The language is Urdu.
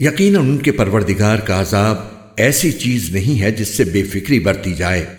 یقیناً ان کے پروردگار کا عذاب ایسی چیز نہیں ہے جس سے بے فکری برتی جائے۔